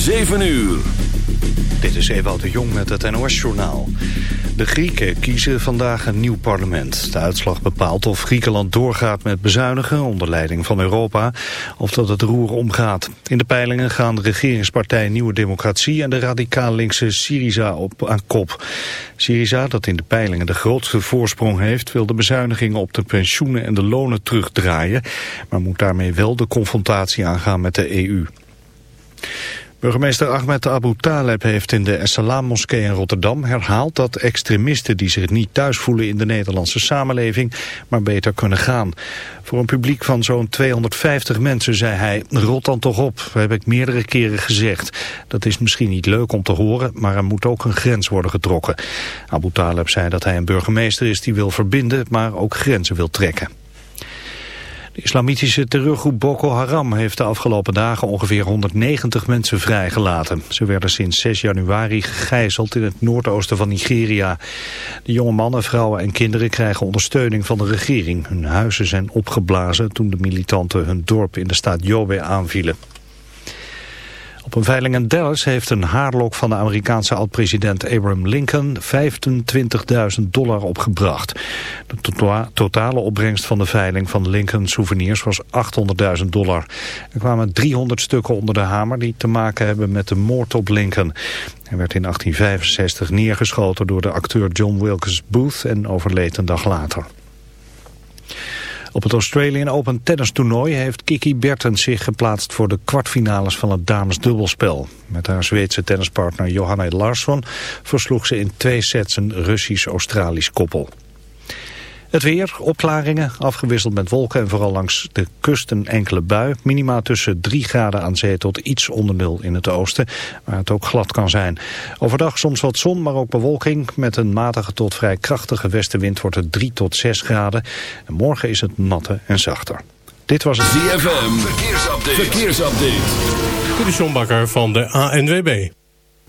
7 uur. Dit is Ewout de Jong met het NOS-journaal. De Grieken kiezen vandaag een nieuw parlement. De uitslag bepaalt of Griekenland doorgaat met bezuinigen onder leiding van Europa... of dat het roer omgaat. In de peilingen gaan de regeringspartij Nieuwe Democratie... en de radicaal linkse Syriza op aan kop. Syriza, dat in de peilingen de grootste voorsprong heeft... wil de bezuinigingen op de pensioenen en de lonen terugdraaien... maar moet daarmee wel de confrontatie aangaan met de EU. Burgemeester Ahmed Abu Taleb heeft in de Essalam-moskee in Rotterdam herhaald dat extremisten die zich niet thuis voelen in de Nederlandse samenleving maar beter kunnen gaan. Voor een publiek van zo'n 250 mensen zei hij, rot dan toch op, dat heb ik meerdere keren gezegd. Dat is misschien niet leuk om te horen, maar er moet ook een grens worden getrokken. Abu Taleb zei dat hij een burgemeester is die wil verbinden, maar ook grenzen wil trekken. De islamitische terreurgroep Boko Haram heeft de afgelopen dagen ongeveer 190 mensen vrijgelaten. Ze werden sinds 6 januari gegijzeld in het noordoosten van Nigeria. De jonge mannen, vrouwen en kinderen krijgen ondersteuning van de regering. Hun huizen zijn opgeblazen toen de militanten hun dorp in de staat Yobe aanvielen. Op een veiling in Dallas heeft een haarlok van de Amerikaanse oud-president Abraham Lincoln 25.000 dollar opgebracht. De totale opbrengst van de veiling van Lincoln souvenirs was 800.000 dollar. Er kwamen 300 stukken onder de hamer die te maken hebben met de moord op Lincoln. Hij werd in 1865 neergeschoten door de acteur John Wilkes Booth en overleed een dag later. Op het Australian Open tennis toernooi heeft Kiki Bertens zich geplaatst voor de kwartfinales van het damesdubbelspel. Met haar Zweedse tennispartner Johanna Larsson versloeg ze in twee sets een Russisch-Australisch koppel. Het weer, opklaringen, afgewisseld met wolken en vooral langs de kust een enkele bui. Minima tussen 3 graden aan zee tot iets onder nul in het oosten, waar het ook glad kan zijn. Overdag soms wat zon, maar ook bewolking. Met een matige tot vrij krachtige westenwind wordt het 3 tot 6 graden. En morgen is het natter en zachter. Dit was het ZFM, verkeersupdate. verkeersupdate. Dit is van de ANWB.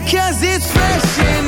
Because it's fresh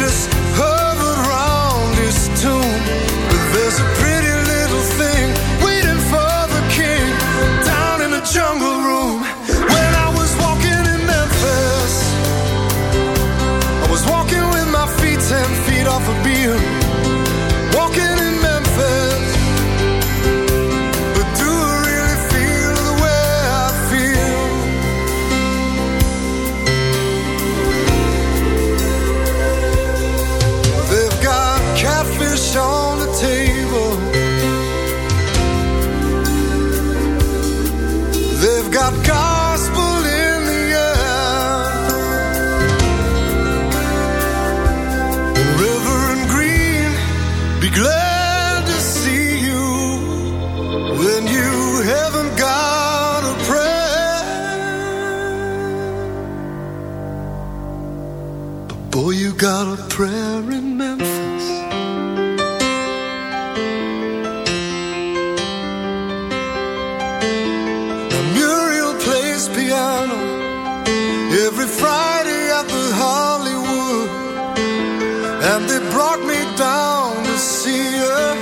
just every Friday at the Hollywood, and they brought me down to see her,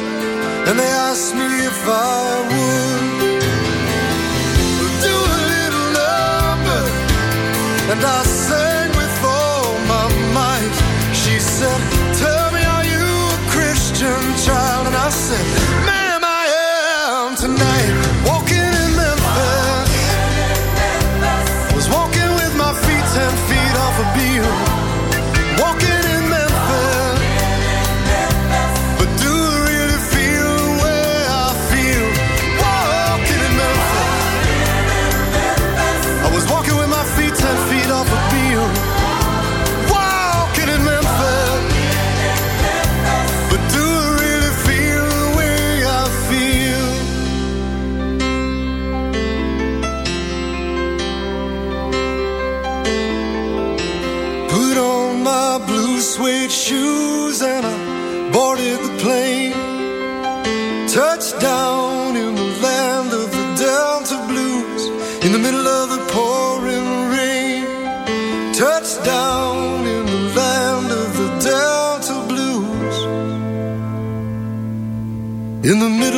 and they asked me if I would. In the middle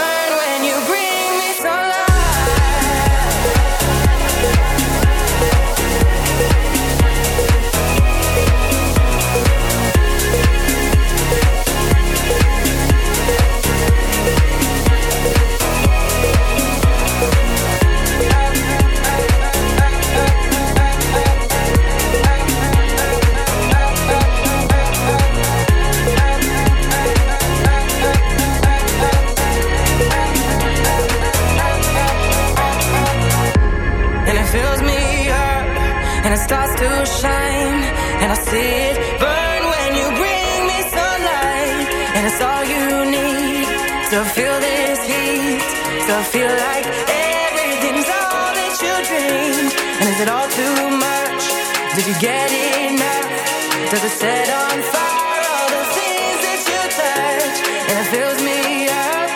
Still feel this heat. Still feel like everything's all that you dreamed. And is it all too much? Did you get enough? Does it set on fire all the things that you touch? And it fills me up.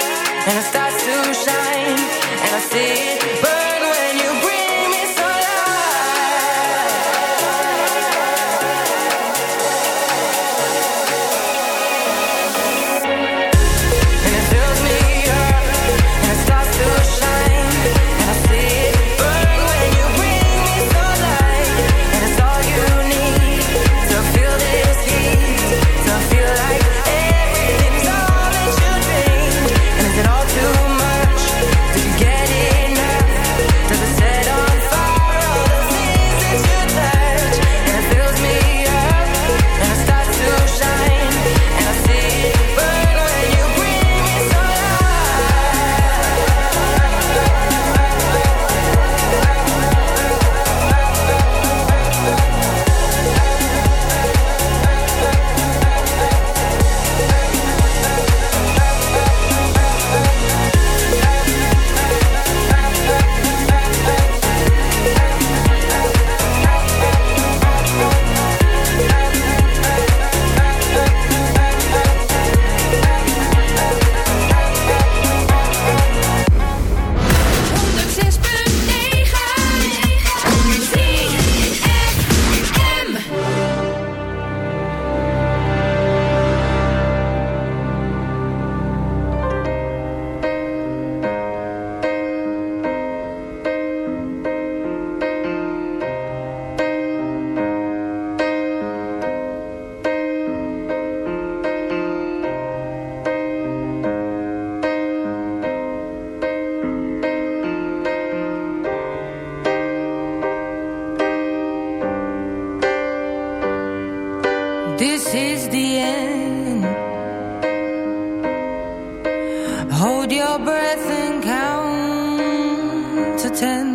And I stop. pretend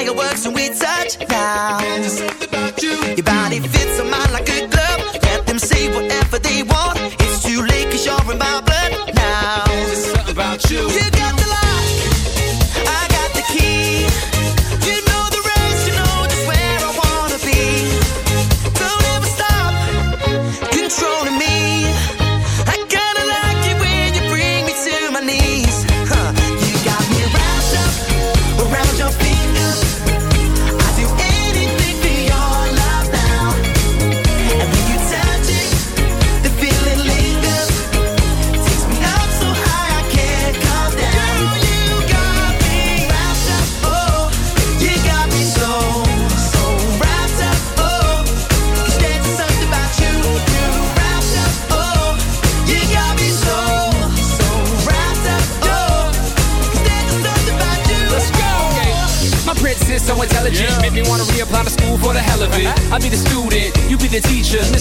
fireworks when we touch down. Your body fits on mine like a glove. Let them say whatever they want. It's too late 'cause you're in my blood now. There's something about you.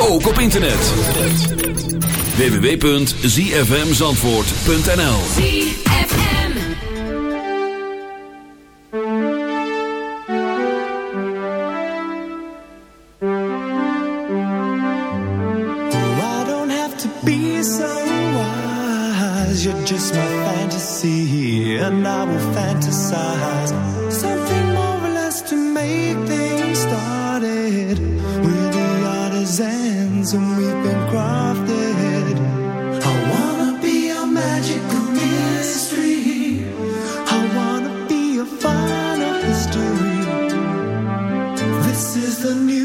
ook op internet. www.zfmzandvoort.nl ZFM I don't have to be so wise You're just my fantasy And I will fantasize Something more less to make and we've been crafted. I wanna be magical mystery. I wanna be final history. This is the new.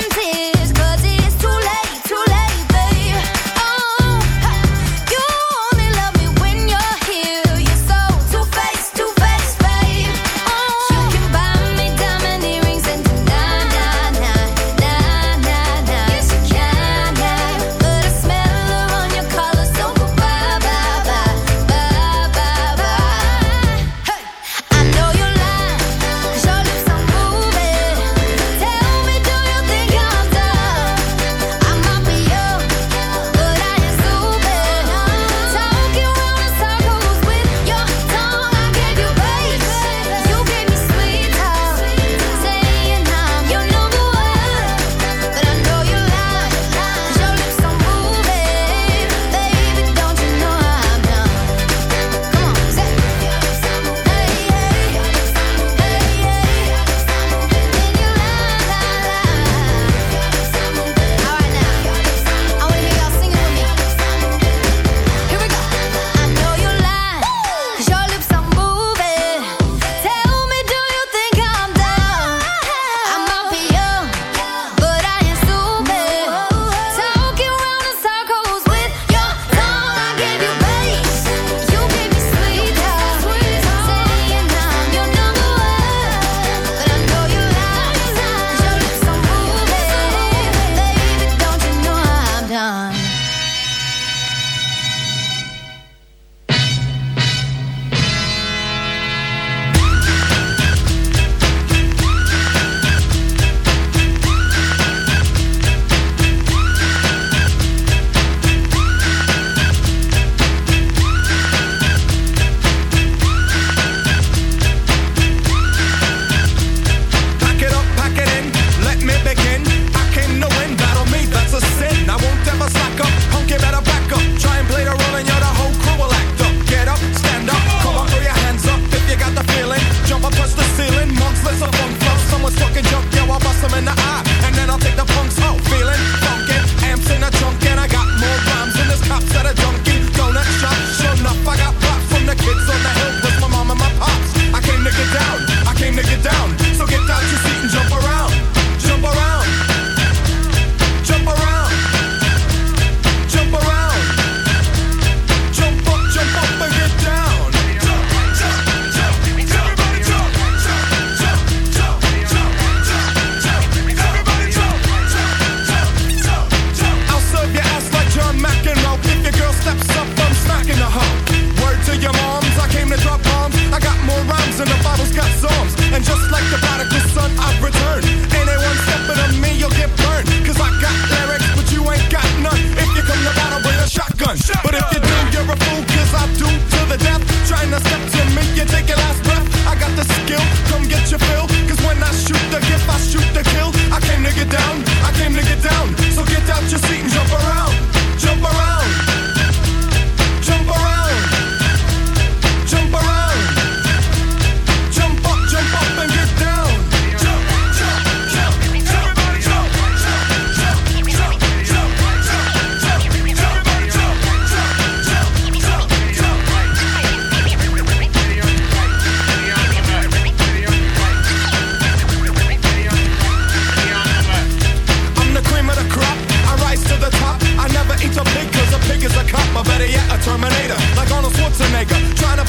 Until.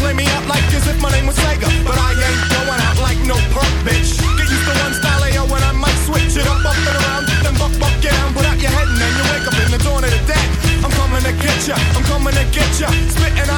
play me out like as if my name was Sega. But I ain't going out like no punk bitch. Get used to one style AO and I might switch it up, up and around, then buck, buck, get down. Put out your head and then you wake up in the dawn of the dead. I'm coming to get ya, I'm coming to get ya. Spitting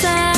time.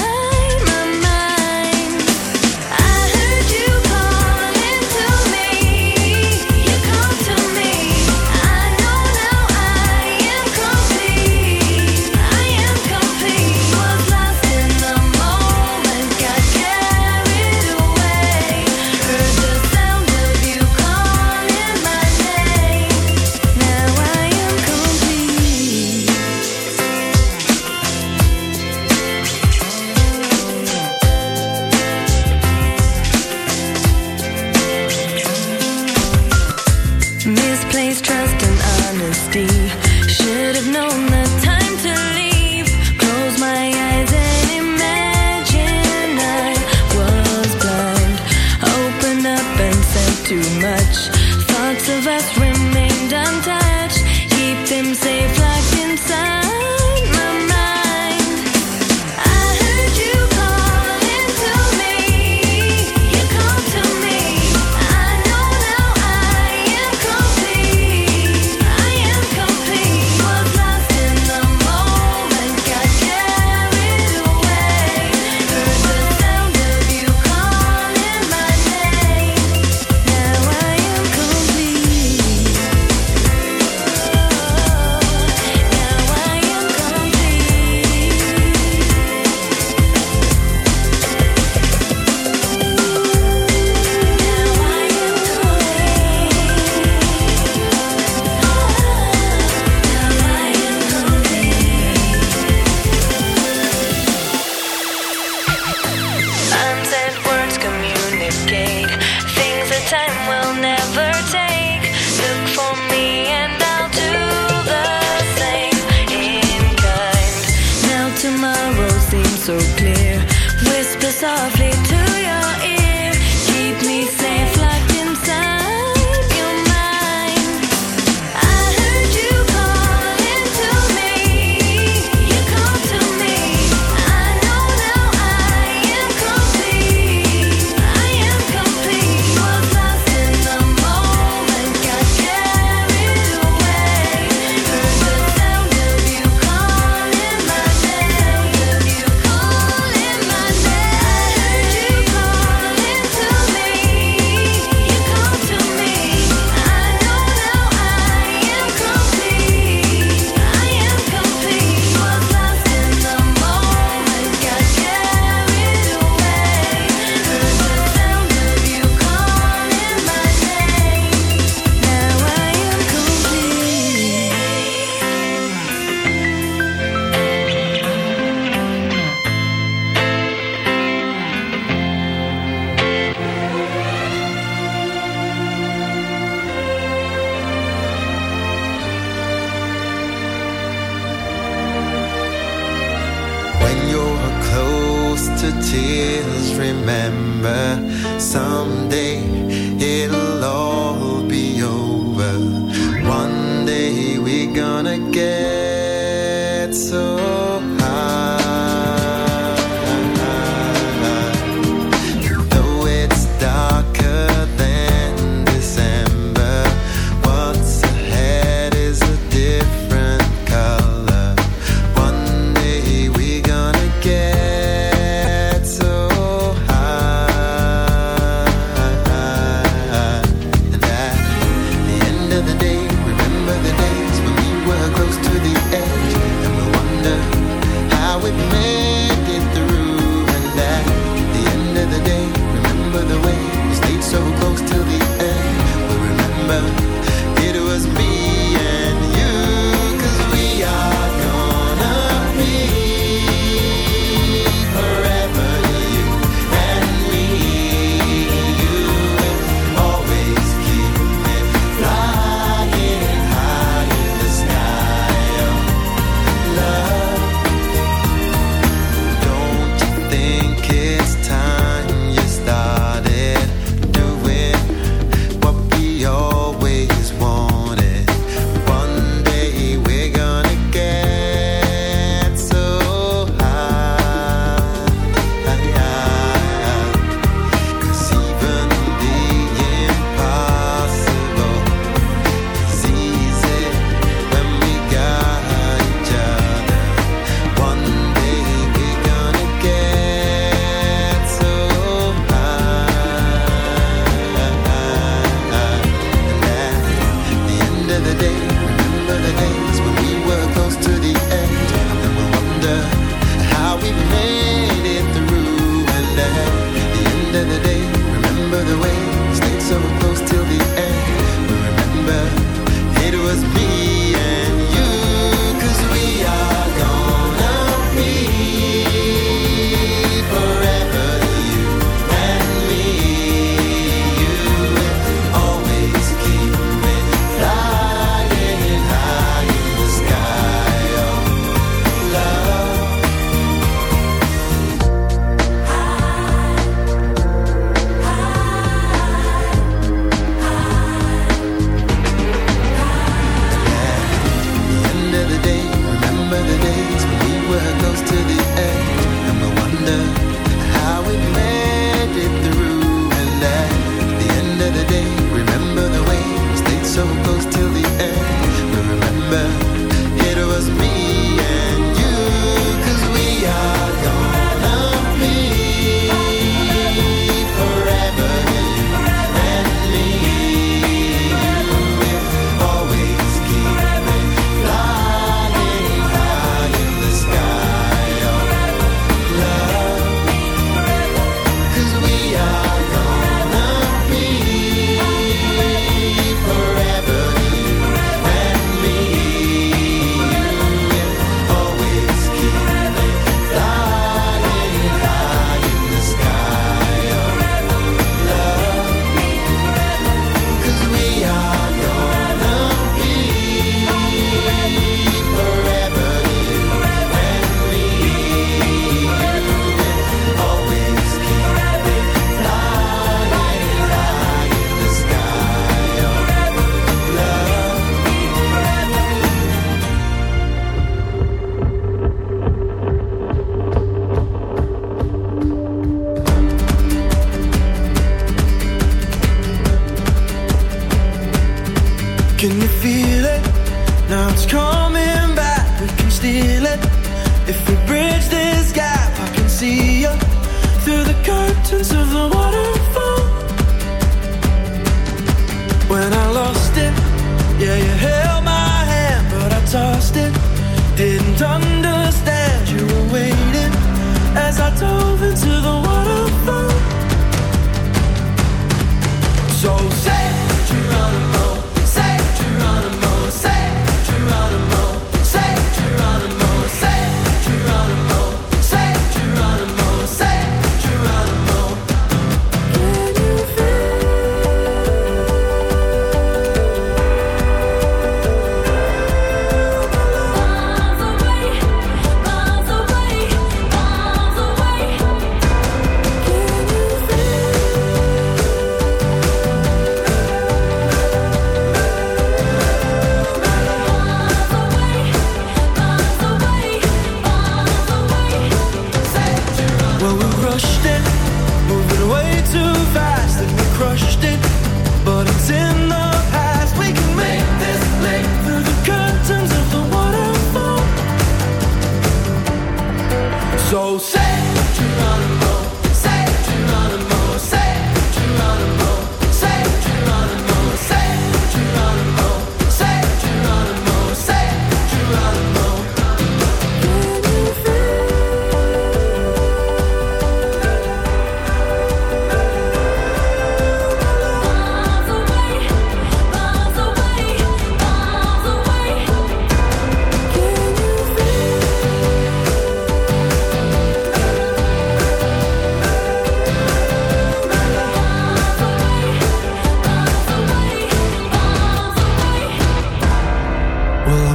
Of the waterfall.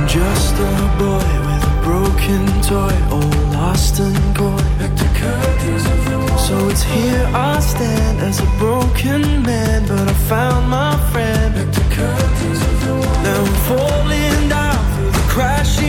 just a boy with a broken toy, all lost and gone. Like the curtains of the wall. So it's here I stand as a broken man, but I found my friend. Like the curtains of the wall. Now I'm falling down through the crashing.